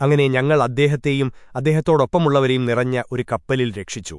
അങ്ങനെ ഞങ്ങൾ അദ്ദേഹത്തെയും അദ്ദേഹത്തോടൊപ്പമുള്ളവരെയും നിറഞ്ഞ ഒരു കപ്പലിൽ രക്ഷിച്ചു.